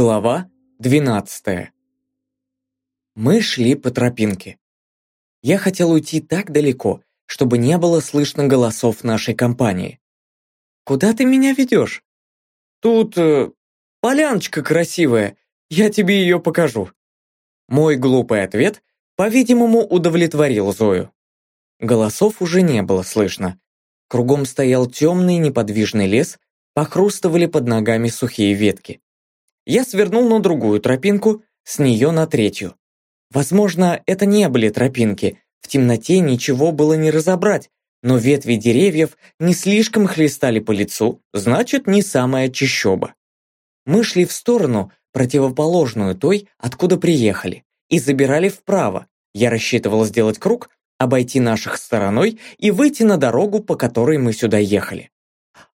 Глава 12 Мы шли по тропинке. Я хотел уйти так далеко, чтобы не было слышно голосов нашей компании. «Куда ты меня ведешь?» «Тут э, поляночка красивая, я тебе ее покажу». Мой глупый ответ, по-видимому, удовлетворил Зою. Голосов уже не было слышно. Кругом стоял темный неподвижный лес, похрустывали под ногами сухие ветки. Я свернул на другую тропинку, с нее на третью. Возможно, это не были тропинки, в темноте ничего было не разобрать, но ветви деревьев не слишком хлестали по лицу, значит, не самая чащоба. Мы шли в сторону, противоположную той, откуда приехали, и забирали вправо. Я рассчитывал сделать круг, обойти наших стороной и выйти на дорогу, по которой мы сюда ехали.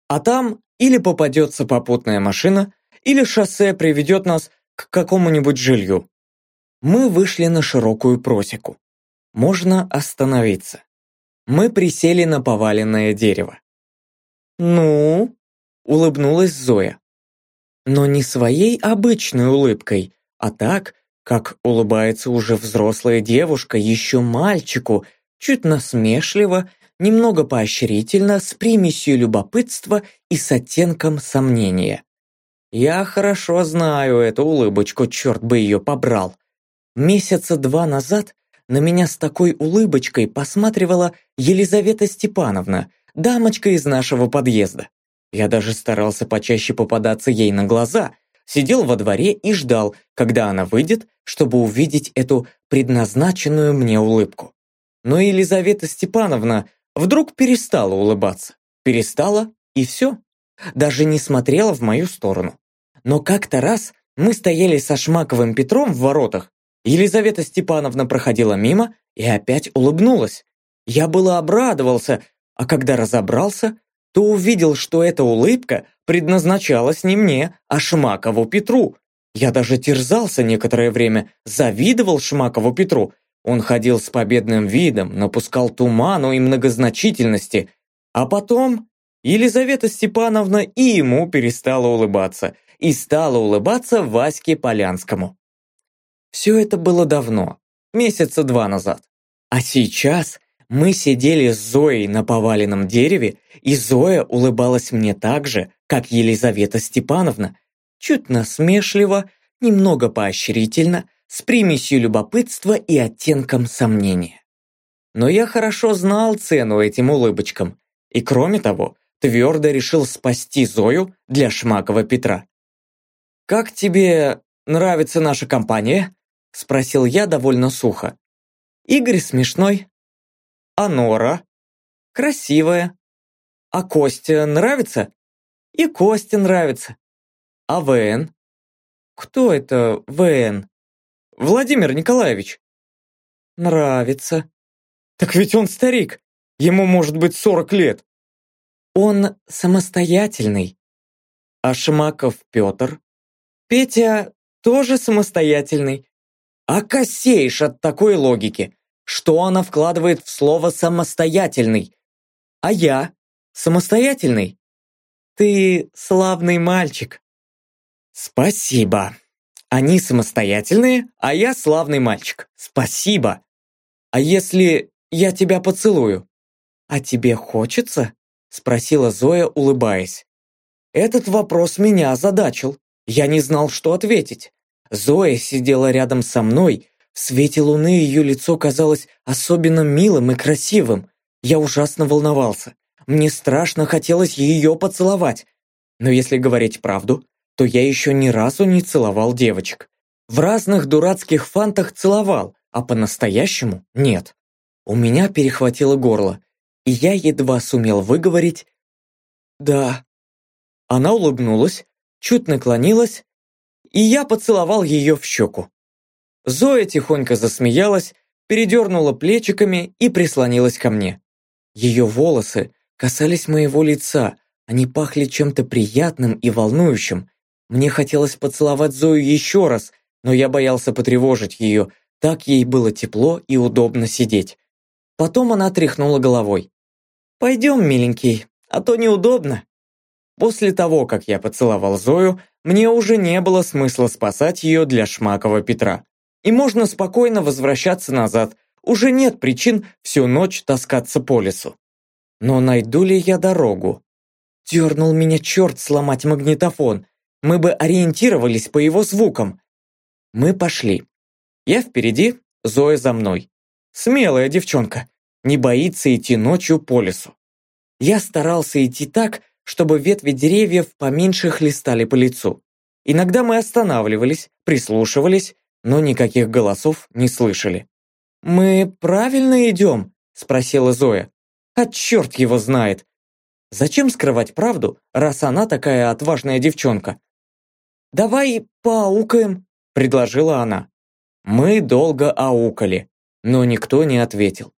А там или попадется попутная машина, или шоссе приведет нас к какому-нибудь жилью. Мы вышли на широкую просеку. Можно остановиться. Мы присели на поваленное дерево. «Ну?» – улыбнулась Зоя. Но не своей обычной улыбкой, а так, как улыбается уже взрослая девушка еще мальчику, чуть насмешливо, немного поощрительно, с примесью любопытства и с оттенком сомнения. Я хорошо знаю эту улыбочку, черт бы ее побрал. Месяца два назад на меня с такой улыбочкой посматривала Елизавета Степановна, дамочка из нашего подъезда. Я даже старался почаще попадаться ей на глаза, сидел во дворе и ждал, когда она выйдет, чтобы увидеть эту предназначенную мне улыбку. Но Елизавета Степановна вдруг перестала улыбаться. Перестала, и все. Даже не смотрела в мою сторону. Но как-то раз мы стояли со Шмаковым Петром в воротах. Елизавета Степановна проходила мимо и опять улыбнулась. Я было обрадовался, а когда разобрался, то увидел, что эта улыбка предназначалась не мне, а Шмакову Петру. Я даже терзался некоторое время, завидовал Шмакову Петру. Он ходил с победным видом, напускал туману и многозначительности. А потом Елизавета Степановна и ему перестала улыбаться и стала улыбаться Ваське Полянскому. Все это было давно, месяца два назад. А сейчас мы сидели с Зоей на поваленном дереве, и Зоя улыбалась мне так же, как Елизавета Степановна, чуть насмешливо, немного поощрительно, с примесью любопытства и оттенком сомнения. Но я хорошо знал цену этим улыбочкам, и кроме того, твердо решил спасти Зою для Шмакова Петра. «Как тебе нравится наша компания?» – спросил я довольно сухо. «Игорь смешной. А Нора? Красивая. А Костя нравится? И Костя нравится. А ВН? Кто это ВН? Владимир Николаевич. Нравится. Так ведь он старик. Ему может быть сорок лет. Он самостоятельный. А Шмаков Петр? Петя тоже самостоятельный. А косеешь от такой логики. Что она вкладывает в слово «самостоятельный»? А я? Самостоятельный? Ты славный мальчик. Спасибо. Они самостоятельные, а я славный мальчик. Спасибо. А если я тебя поцелую? А тебе хочется? Спросила Зоя, улыбаясь. Этот вопрос меня озадачил. Я не знал, что ответить. Зоя сидела рядом со мной. В свете луны ее лицо казалось особенно милым и красивым. Я ужасно волновался. Мне страшно хотелось ее поцеловать. Но если говорить правду, то я еще ни разу не целовал девочек. В разных дурацких фантах целовал, а по-настоящему нет. У меня перехватило горло, и я едва сумел выговорить «да». Она улыбнулась, чуть наклонилась, и я поцеловал ее в щеку. Зоя тихонько засмеялась, передернула плечиками и прислонилась ко мне. Ее волосы касались моего лица, они пахли чем-то приятным и волнующим. Мне хотелось поцеловать Зою еще раз, но я боялся потревожить ее, так ей было тепло и удобно сидеть. Потом она тряхнула головой. «Пойдем, миленький, а то неудобно». После того, как я поцеловал Зою, мне уже не было смысла спасать ее для Шмакова Петра. И можно спокойно возвращаться назад, уже нет причин всю ночь таскаться по лесу. Но найду ли я дорогу? Дернул меня черт сломать магнитофон. Мы бы ориентировались по его звукам. Мы пошли. Я впереди, Зоя за мной. Смелая девчонка, не боится идти ночью по лесу. Я старался идти так, чтобы ветви деревьев поменьше хлестали по лицу. Иногда мы останавливались, прислушивались, но никаких голосов не слышали. «Мы правильно идем?» – спросила Зоя. «А черт его знает!» Зачем скрывать правду, раз она такая отважная девчонка? «Давай поаукаем», – предложила она. Мы долго аукали, но никто не ответил.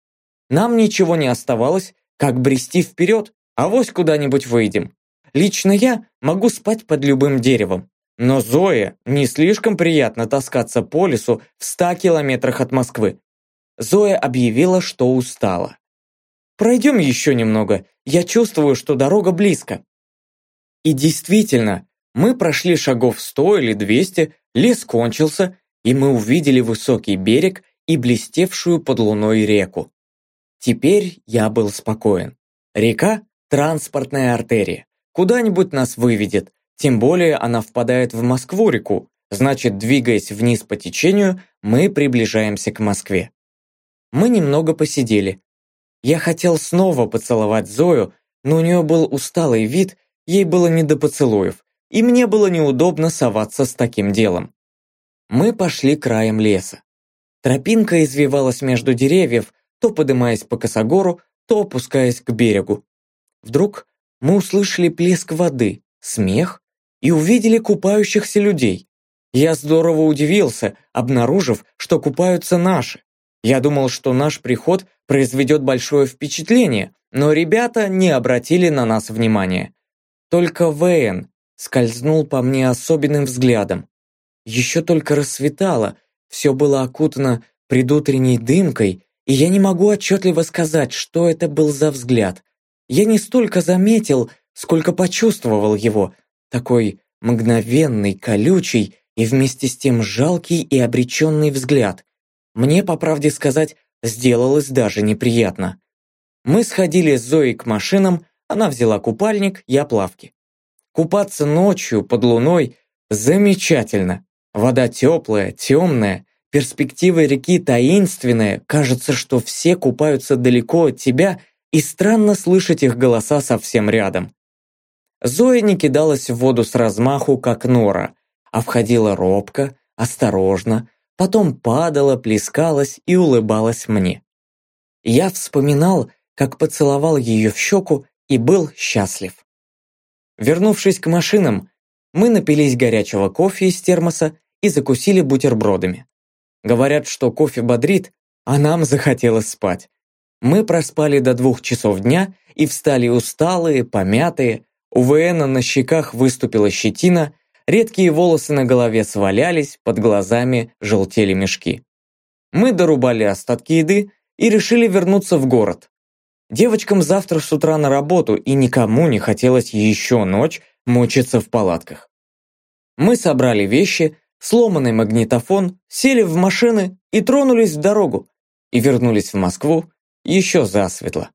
Нам ничего не оставалось, как брести вперед, а вось куда-нибудь выйдем. Лично я могу спать под любым деревом. Но Зое не слишком приятно таскаться по лесу в ста километрах от Москвы. Зоя объявила, что устала. «Пройдем еще немного, я чувствую, что дорога близко». И действительно, мы прошли шагов сто или двести, лес кончился, и мы увидели высокий берег и блестевшую под луной реку. Теперь я был спокоен. Река – транспортная артерия. Куда-нибудь нас выведет, тем более она впадает в Москву-реку, значит, двигаясь вниз по течению, мы приближаемся к Москве. Мы немного посидели. Я хотел снова поцеловать Зою, но у нее был усталый вид, ей было не до поцелуев, и мне было неудобно соваться с таким делом. Мы пошли краем леса. Тропинка извивалась между деревьев, то подымаясь по косогору, то опускаясь к берегу. Вдруг мы услышали плеск воды, смех и увидели купающихся людей. Я здорово удивился, обнаружив, что купаются наши. Я думал, что наш приход произведет большое впечатление, но ребята не обратили на нас внимания. Только Вейн скользнул по мне особенным взглядом. Еще только рассветало, все было окутано предутренней дымкой, и я не могу отчетливо сказать, что это был за взгляд. Я не столько заметил, сколько почувствовал его, такой мгновенный, колючий и вместе с тем жалкий и обреченный взгляд. Мне, по правде сказать, сделалось даже неприятно. Мы сходили с Зоей к машинам, она взяла купальник, я плавки. Купаться ночью под луной замечательно. Вода теплая, темная, перспектива реки таинственная, кажется, что все купаются далеко от тебя, и странно слышать их голоса совсем рядом. Зоя не кидалась в воду с размаху, как нора, а входила робко, осторожно, потом падала, плескалась и улыбалась мне. Я вспоминал, как поцеловал ее в щеку и был счастлив. Вернувшись к машинам, мы напились горячего кофе из термоса и закусили бутербродами. Говорят, что кофе бодрит, а нам захотелось спать. Мы проспали до двух часов дня и встали усталые, помятые. У Вэна на щеках выступила щетина, редкие волосы на голове свалялись, под глазами желтели мешки. Мы дорубали остатки еды и решили вернуться в город. Девочкам завтра с утра на работу, и никому не хотелось еще ночь мучиться в палатках. Мы собрали вещи, сломанный магнитофон, сели в машины и тронулись в дорогу, и вернулись в Москву еще засветло.